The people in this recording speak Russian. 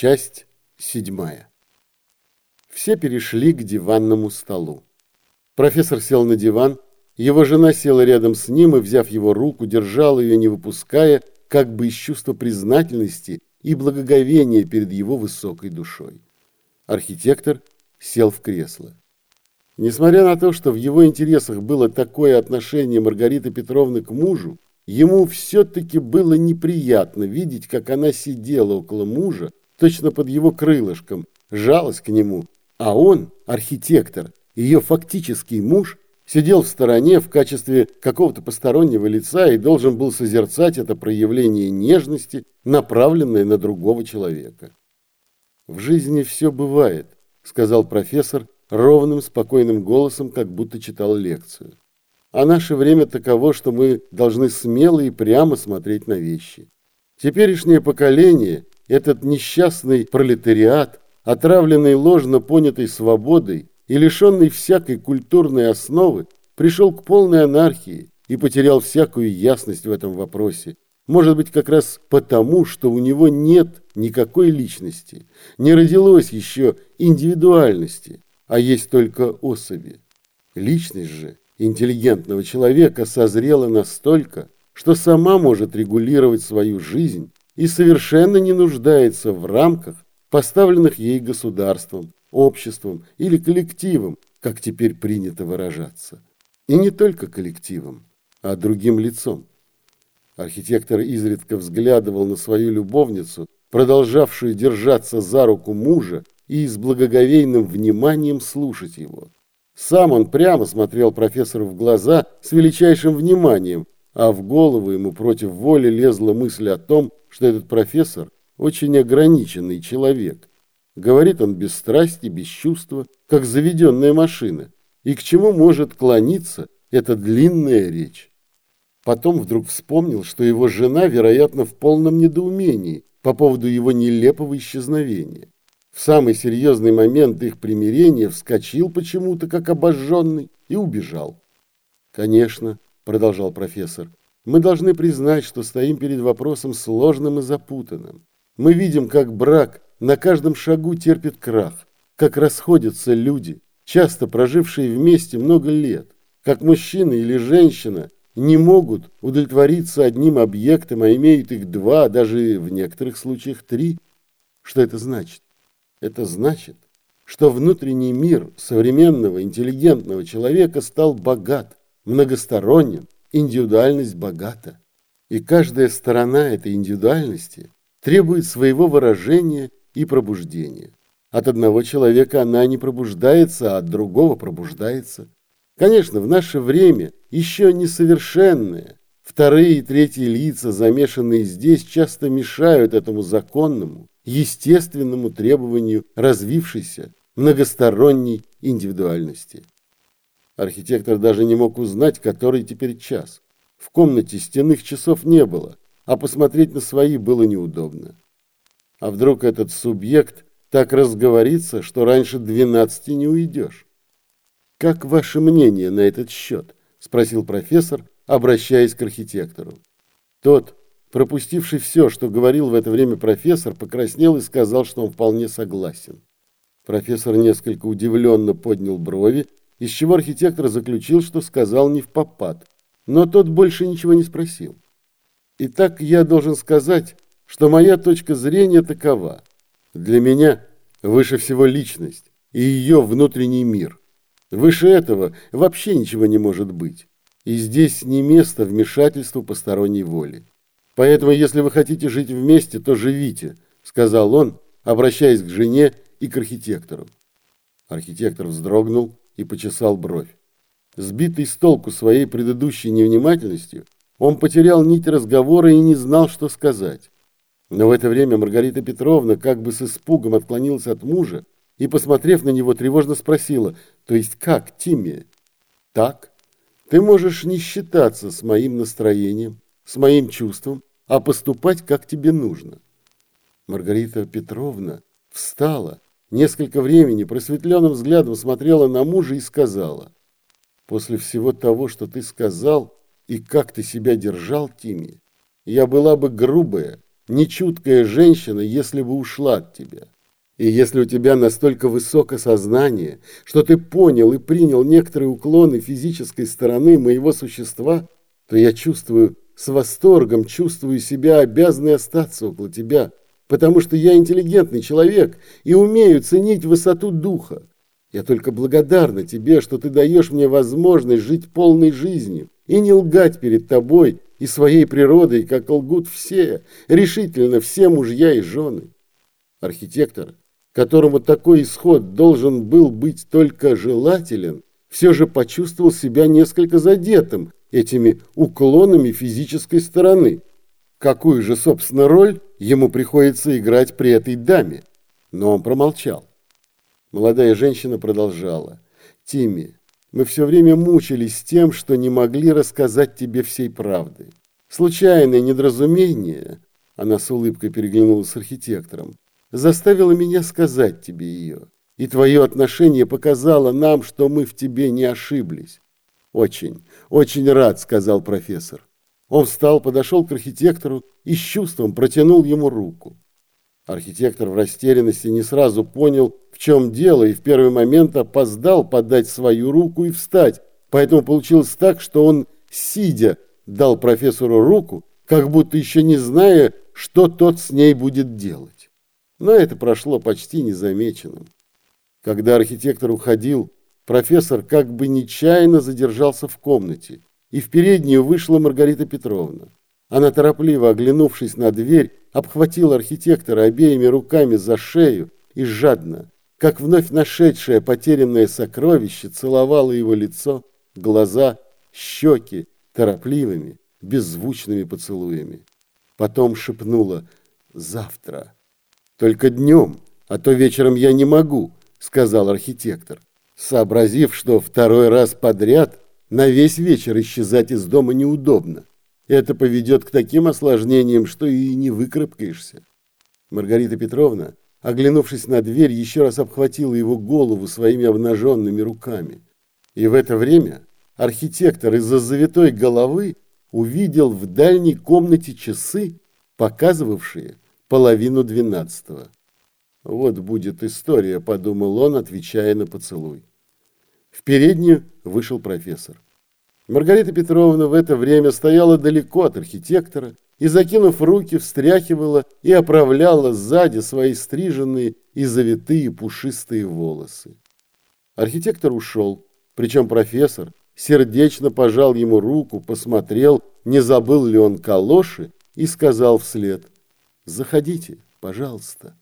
Часть седьмая. Все перешли к диванному столу. Профессор сел на диван, его жена села рядом с ним и, взяв его руку, держала ее, не выпуская, как бы из чувства признательности и благоговения перед его высокой душой. Архитектор сел в кресло. Несмотря на то, что в его интересах было такое отношение Маргариты Петровны к мужу, ему все-таки было неприятно видеть, как она сидела около мужа, точно под его крылышком, жалость к нему, а он, архитектор, ее фактический муж, сидел в стороне в качестве какого-то постороннего лица и должен был созерцать это проявление нежности, направленное на другого человека. «В жизни все бывает», — сказал профессор ровным, спокойным голосом, как будто читал лекцию. «А наше время таково, что мы должны смело и прямо смотреть на вещи. Теперешнее поколение этот несчастный пролетариат, отравленный ложно понятой свободой и лишенный всякой культурной основы, пришел к полной анархии и потерял всякую ясность в этом вопросе. Может быть, как раз потому, что у него нет никакой личности, не родилось еще индивидуальности, а есть только особи. Личность же интеллигентного человека созрела настолько, что сама может регулировать свою жизнь и совершенно не нуждается в рамках, поставленных ей государством, обществом или коллективом, как теперь принято выражаться. И не только коллективом, а другим лицом. Архитектор изредка взглядывал на свою любовницу, продолжавшую держаться за руку мужа и с благоговейным вниманием слушать его. Сам он прямо смотрел профессору в глаза с величайшим вниманием, а в голову ему против воли лезла мысль о том, что этот профессор очень ограниченный человек. Говорит он без страсти, без чувства, как заведенная машина. И к чему может клониться эта длинная речь? Потом вдруг вспомнил, что его жена, вероятно, в полном недоумении по поводу его нелепого исчезновения. В самый серьезный момент их примирения вскочил почему-то, как обожженный, и убежал. Конечно, продолжал профессор, мы должны признать, что стоим перед вопросом сложным и запутанным. Мы видим, как брак на каждом шагу терпит крах, как расходятся люди, часто прожившие вместе много лет, как мужчина или женщина не могут удовлетвориться одним объектом, а имеют их два, даже в некоторых случаях три. Что это значит? Это значит, что внутренний мир современного интеллигентного человека стал богат, многосторонен, индивидуальность богата. И каждая сторона этой индивидуальности требует своего выражения и пробуждения. От одного человека она не пробуждается, а от другого пробуждается. Конечно, в наше время еще несовершенные, вторые и третьи лица, замешанные здесь, часто мешают этому законному, естественному требованию развившейся многосторонней индивидуальности. Архитектор даже не мог узнать, который теперь час. В комнате стенных часов не было, а посмотреть на свои было неудобно. А вдруг этот субъект так разговорится, что раньше двенадцати не уйдешь? «Как ваше мнение на этот счет?» – спросил профессор, обращаясь к архитектору. Тот, пропустивший все, что говорил в это время профессор, покраснел и сказал, что он вполне согласен. Профессор несколько удивленно поднял брови из чего архитектор заключил, что сказал не в попад, но тот больше ничего не спросил. Итак, я должен сказать, что моя точка зрения такова. Для меня выше всего личность и ее внутренний мир. Выше этого вообще ничего не может быть. И здесь не место вмешательству посторонней воли. Поэтому, если вы хотите жить вместе, то живите, сказал он, обращаясь к жене и к архитектору. Архитектор вздрогнул и почесал бровь. Сбитый с толку своей предыдущей невнимательностью, он потерял нить разговора и не знал, что сказать. Но в это время Маргарита Петровна как бы с испугом отклонилась от мужа и, посмотрев на него, тревожно спросила, «То есть как, Тимми?» «Так. Ты можешь не считаться с моим настроением, с моим чувством, а поступать, как тебе нужно». Маргарита Петровна встала, несколько времени просветленным взглядом смотрела на мужа и сказала, «После всего того, что ты сказал и как ты себя держал, Тимми, я была бы грубая, нечуткая женщина, если бы ушла от тебя. И если у тебя настолько высокое сознание, что ты понял и принял некоторые уклоны физической стороны моего существа, то я чувствую, с восторгом чувствую себя обязанной остаться около тебя, потому что я интеллигентный человек и умею ценить высоту духа. Я только благодарна тебе, что ты даешь мне возможность жить полной жизнью и не лгать перед тобой и своей природой, как лгут все, решительно все мужья и жены. Архитектор, которому такой исход должен был быть только желателен, все же почувствовал себя несколько задетым этими уклонами физической стороны. Какую же, собственно, роль ему приходится играть при этой даме? Но он промолчал. Молодая женщина продолжала. «Тимми, мы все время мучились тем, что не могли рассказать тебе всей правды. Случайное недоразумение, она с улыбкой переглянулась с архитектором, заставило меня сказать тебе ее. И твое отношение показало нам, что мы в тебе не ошиблись. Очень, очень рад, сказал профессор. Он встал, подошел к архитектору и с чувством протянул ему руку. Архитектор в растерянности не сразу понял, в чем дело, и в первый момент опоздал подать свою руку и встать. Поэтому получилось так, что он, сидя, дал профессору руку, как будто еще не зная, что тот с ней будет делать. Но это прошло почти незамеченным. Когда архитектор уходил, профессор как бы нечаянно задержался в комнате, и в переднюю вышла Маргарита Петровна. Она, торопливо оглянувшись на дверь, обхватила архитектора обеими руками за шею и жадно, как вновь нашедшее потерянное сокровище, целовала его лицо, глаза, щеки торопливыми, беззвучными поцелуями. Потом шепнула «Завтра». «Только днем, а то вечером я не могу», — сказал архитектор, сообразив, что второй раз подряд на весь вечер исчезать из дома неудобно. Это поведет к таким осложнениям, что и не выкарабкаешься. Маргарита Петровна, оглянувшись на дверь, еще раз обхватила его голову своими обнаженными руками. И в это время архитектор из-за завитой головы увидел в дальней комнате часы, показывавшие половину двенадцатого. Вот будет история, подумал он, отвечая на поцелуй. Переднюю вышел профессор. Маргарита Петровна в это время стояла далеко от архитектора и, закинув руки, встряхивала и оправляла сзади свои стриженные и завитые пушистые волосы. Архитектор ушел, причем профессор сердечно пожал ему руку, посмотрел, не забыл ли он калоши, и сказал вслед «Заходите, пожалуйста».